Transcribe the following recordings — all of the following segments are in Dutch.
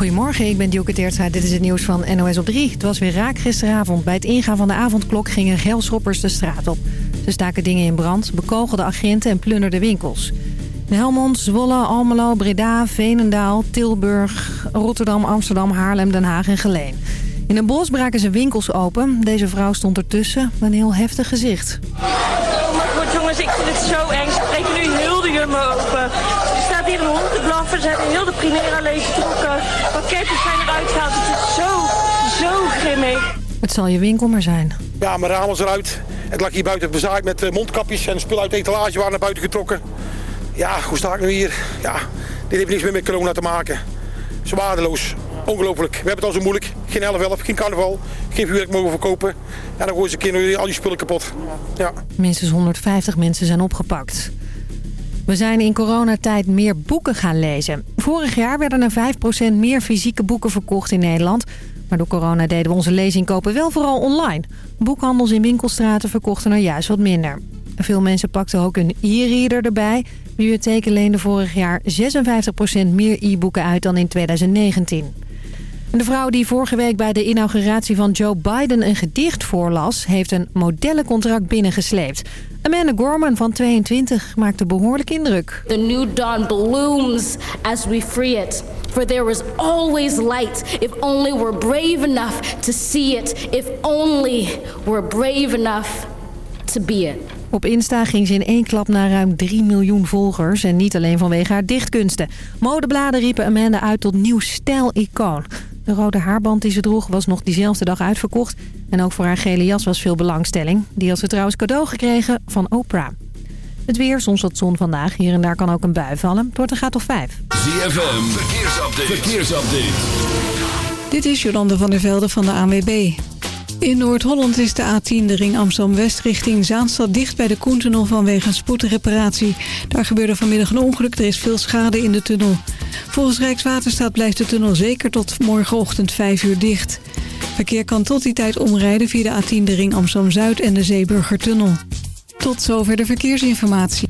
Goedemorgen, ik ben Dielke Teertstra. Dit is het nieuws van NOS op 3. Het was weer raak gisteravond. Bij het ingaan van de avondklok gingen gelschoppers de straat op. Ze staken dingen in brand, bekogelden agenten en plunderden winkels. In Helmond, Zwolle, Almelo, Breda, Veenendaal, Tilburg, Rotterdam, Amsterdam, Haarlem, Den Haag en Geleen. In een bos braken ze winkels open. Deze vrouw stond ertussen met een heel heftig gezicht. Ze hebben heel de Primera leeg getrokken. Pakketten zijn eruit gehaald. Het is zo, zo grimmig. Het zal je winkel maar zijn. Ja, mijn raam was eruit. Het lag hier buiten bezaaid met eh, mondkapjes en spullen uit de etalage waren naar buiten getrokken. Ja, hoe sta ik nu hier? Ja, dit heeft niks meer met corona te maken. Zwaardeloos. Ongelooflijk. We hebben het al zo moeilijk. Geen 11 geen carnaval, geen vuurwerk mogen verkopen. Ja, dan gooien ze kinderen al die spullen kapot. Ja. Minstens 150 mensen zijn opgepakt. We zijn in coronatijd meer boeken gaan lezen. Vorig jaar werden er 5% meer fysieke boeken verkocht in Nederland. Maar door corona deden we onze lezingkopen wel vooral online. Boekhandels in winkelstraten verkochten er juist wat minder. Veel mensen pakten ook een e-reader erbij. Bibliotheken leenden vorig jaar 56% meer e-boeken uit dan in 2019. De vrouw die vorige week bij de inauguratie van Joe Biden een gedicht voorlas... heeft een modellencontract binnengesleept. Amanda Gorman van 22 maakte behoorlijk indruk. The new dawn blooms as we free it. For there is always light if only we're brave enough to see it. If only we're brave enough to be it. Op Insta ging ze in één klap naar ruim 3 miljoen volgers. En niet alleen vanwege haar dichtkunsten. Modebladen riepen Amanda uit tot nieuw stijl-icoon. De rode haarband die ze droeg was nog diezelfde dag uitverkocht. En ook voor haar gele jas was veel belangstelling. Die had ze trouwens cadeau gekregen van Oprah. Het weer, soms wat zon vandaag. Hier en daar kan ook een bui vallen. Het wordt een gaat of vijf. ZFM, verkeersupdate. verkeersupdate. Dit is Jolande van der Velde van de ANWB. In Noord-Holland is de A10 de ring Amsterdam-West richting Zaanstad dicht bij de Koentunnel vanwege een spoedreparatie. Daar gebeurde vanmiddag een ongeluk, er is veel schade in de tunnel. Volgens Rijkswaterstaat blijft de tunnel zeker tot morgenochtend 5 uur dicht. Verkeer kan tot die tijd omrijden via de A10 de ring Amsterdam-Zuid en de Zeeburgertunnel. Tot zover de verkeersinformatie.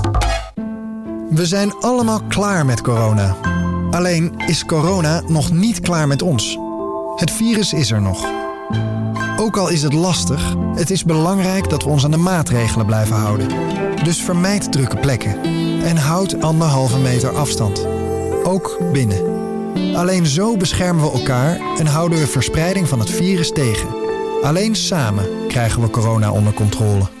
We zijn allemaal klaar met corona. Alleen is corona nog niet klaar met ons. Het virus is er nog. Ook al is het lastig, het is belangrijk dat we ons aan de maatregelen blijven houden. Dus vermijd drukke plekken en houd anderhalve meter afstand. Ook binnen. Alleen zo beschermen we elkaar en houden we verspreiding van het virus tegen. Alleen samen krijgen we corona onder controle.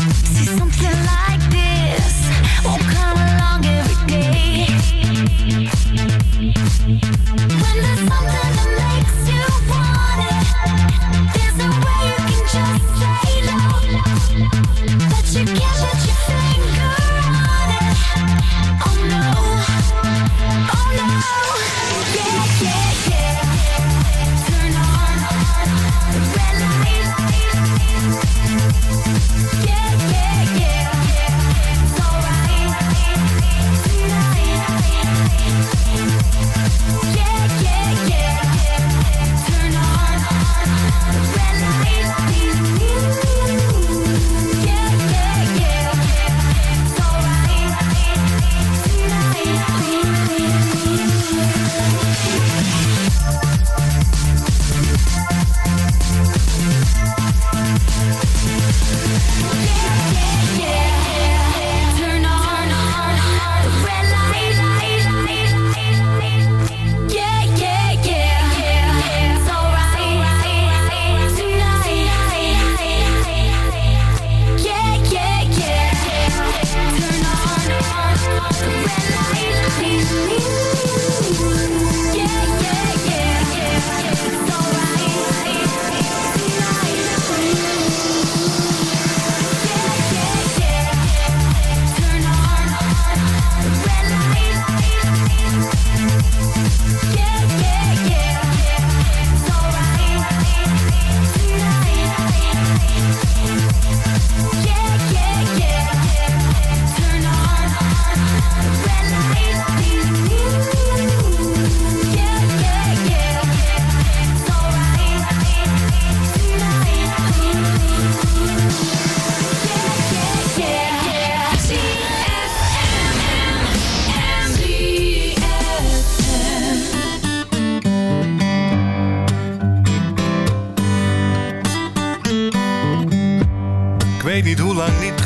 But you can't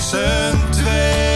z'n twee.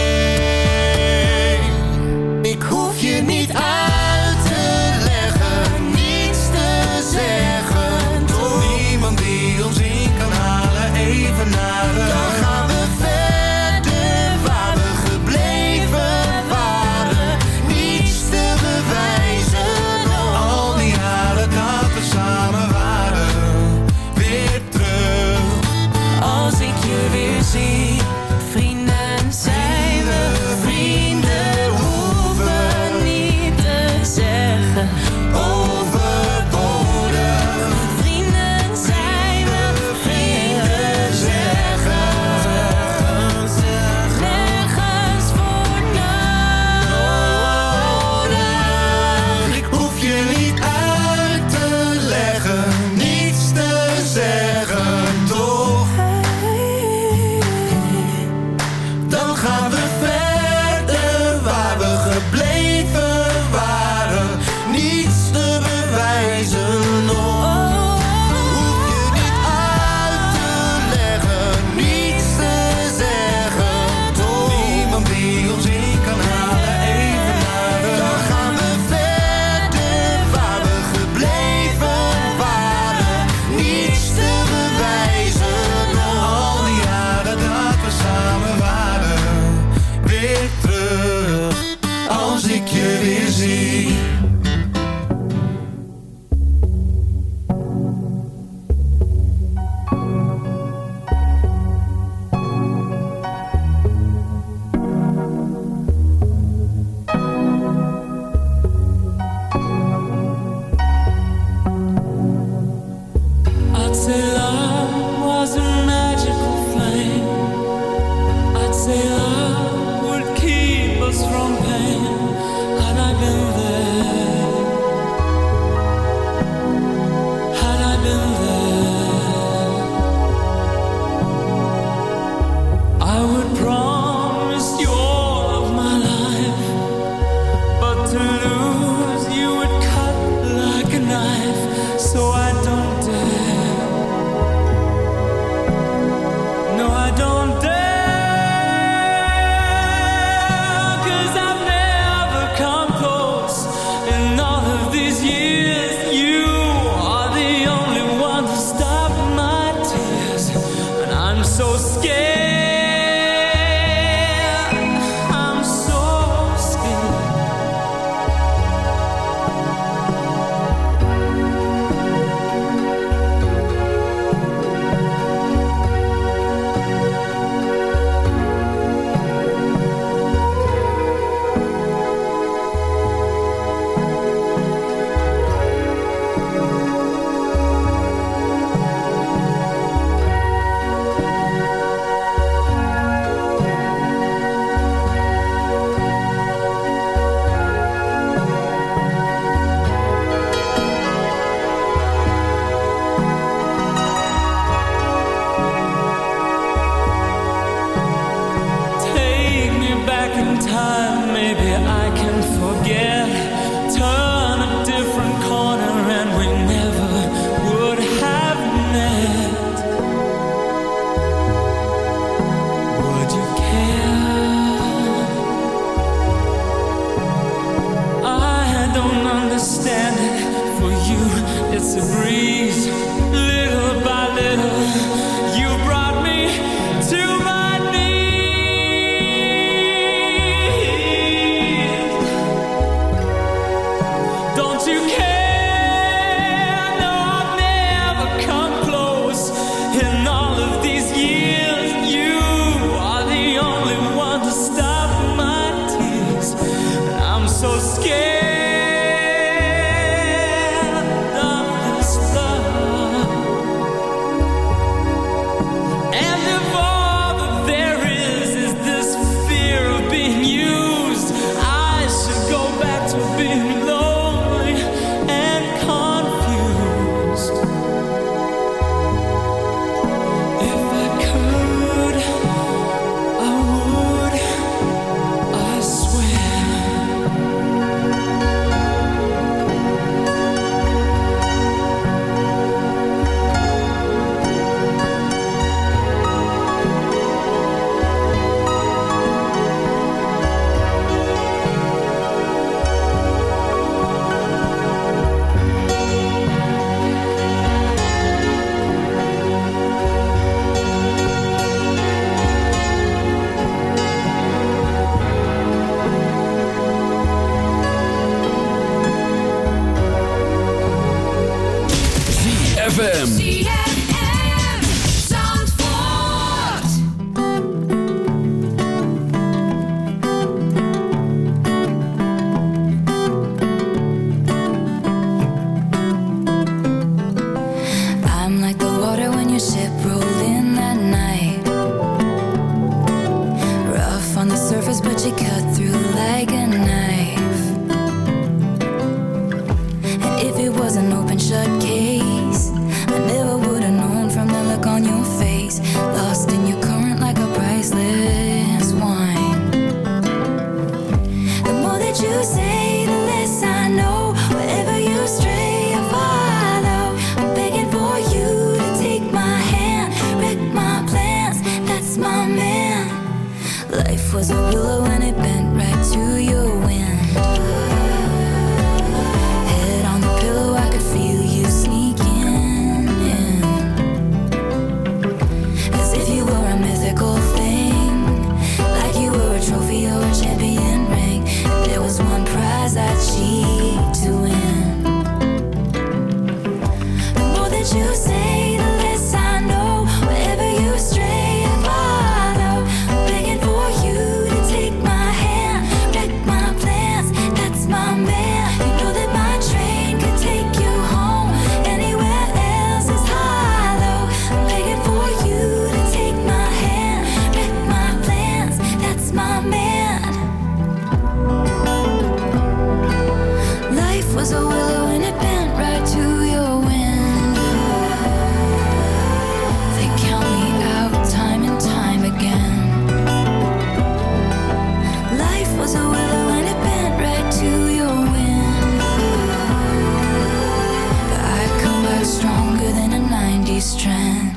strand.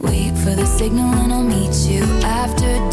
Wait for the signal and I'll meet you after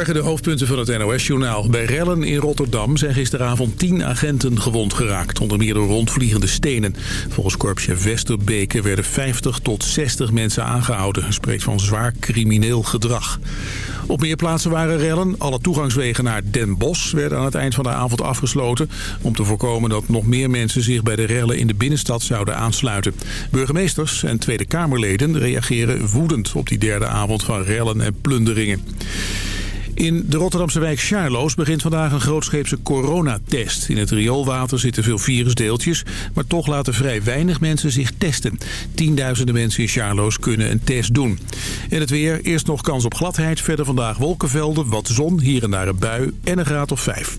De hoofdpunten van het NOS-journaal. Bij rellen in Rotterdam zijn gisteravond tien agenten gewond geraakt. Onder meer door rondvliegende stenen. Volgens korpschef Westerbeke werden 50 tot 60 mensen aangehouden. Hij spreekt van zwaar crimineel gedrag. Op meer plaatsen waren rellen. Alle toegangswegen naar Den Bosch werden aan het eind van de avond afgesloten... om te voorkomen dat nog meer mensen zich bij de rellen in de binnenstad zouden aansluiten. Burgemeesters en Tweede Kamerleden reageren woedend op die derde avond van rellen en plunderingen. In de Rotterdamse wijk Charloes begint vandaag een grootscheepse coronatest. In het rioolwater zitten veel virusdeeltjes, maar toch laten vrij weinig mensen zich testen. Tienduizenden mensen in Charloes kunnen een test doen. En het weer, eerst nog kans op gladheid, verder vandaag wolkenvelden, wat zon, hier en daar een bui en een graad of vijf.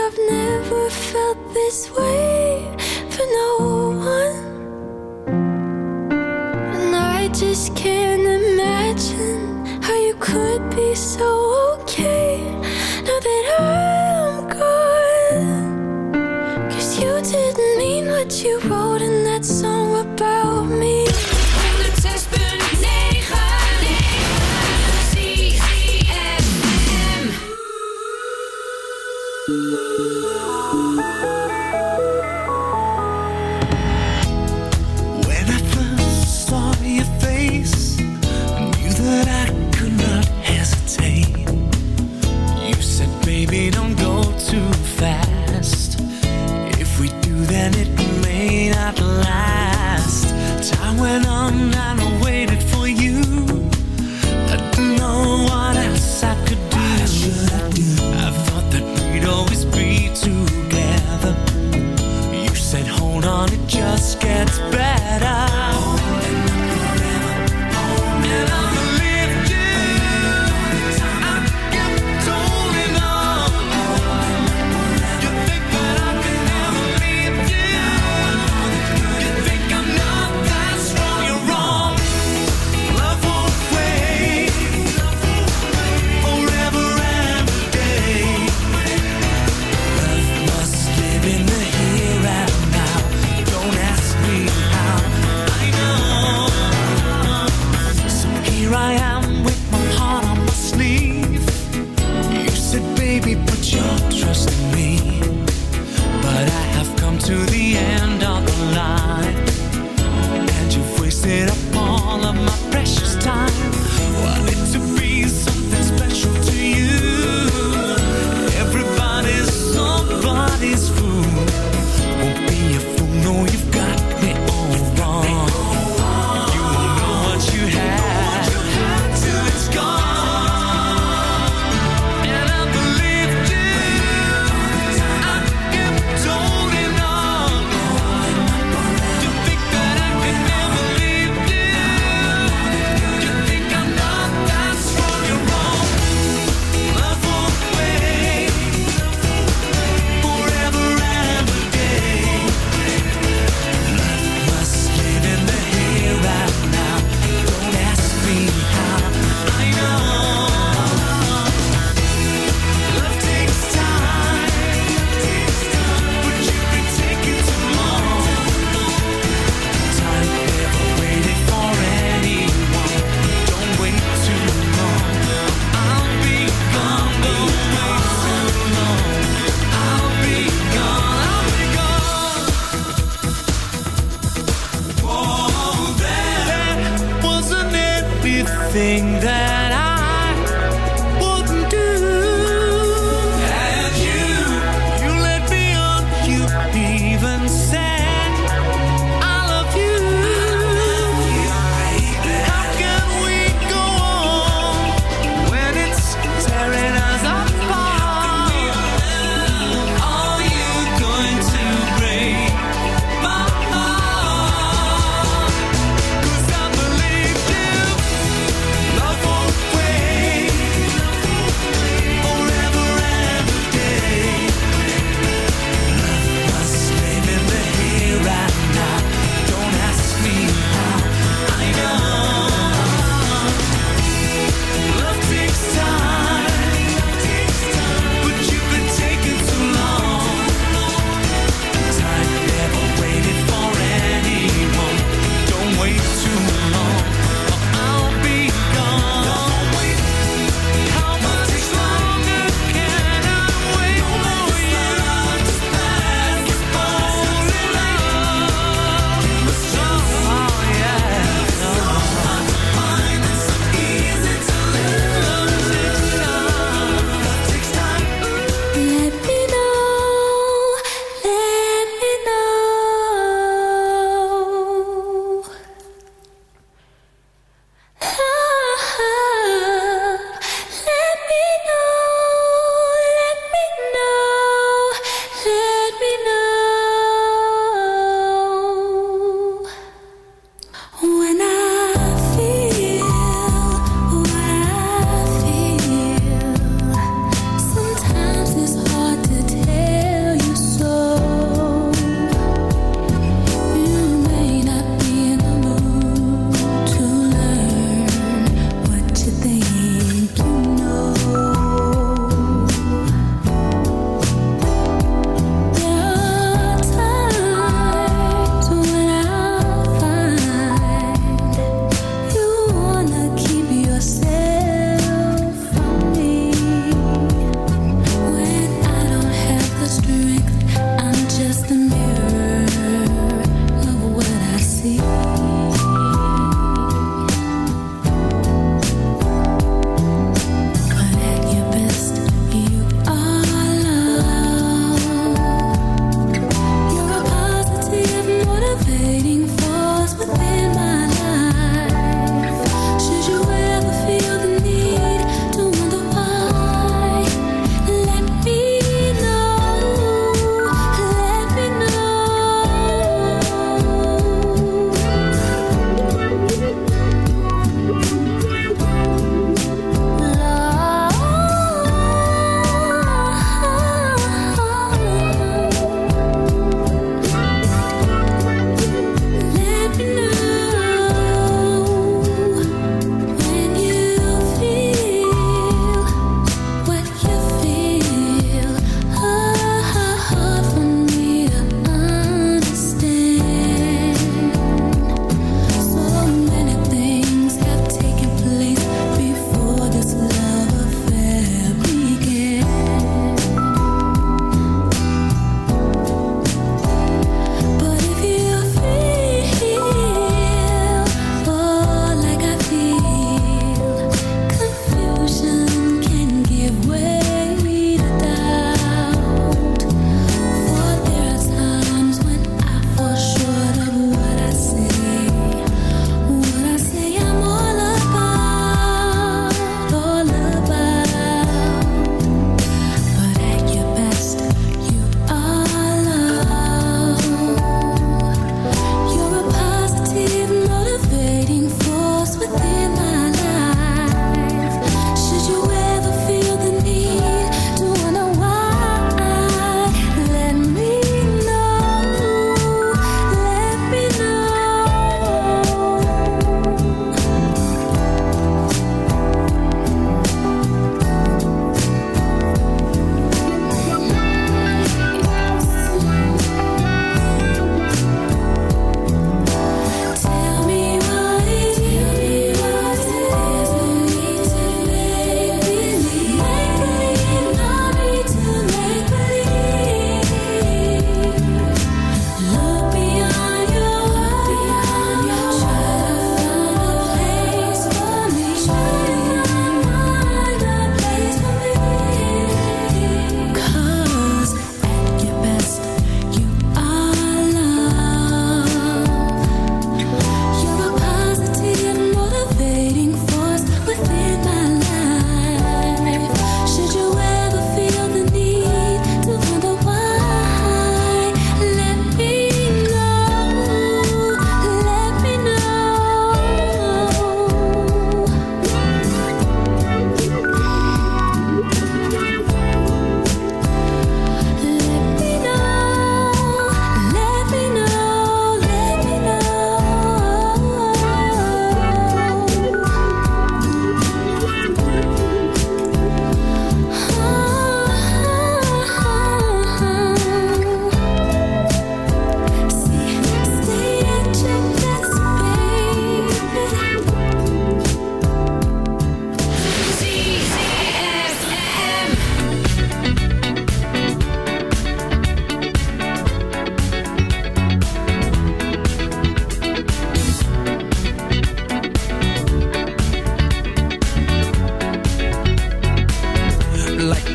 I've never felt this way all of my precious time.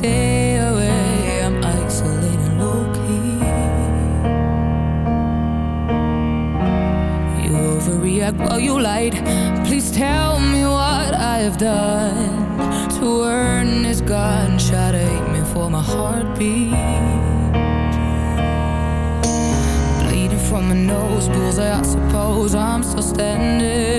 stay away. I'm isolating low key. You overreact while you lied. Please tell me what I have done to earn this gunshot. Hate me for my heartbeat. Bleeding from my nose, bullseye. I suppose I'm still standing.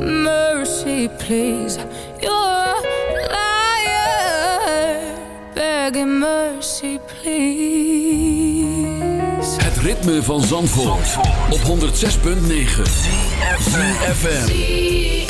mercy, please. You're a liar, begging mercy, please. Het ritme van Zandvoort, op 106.9. FM.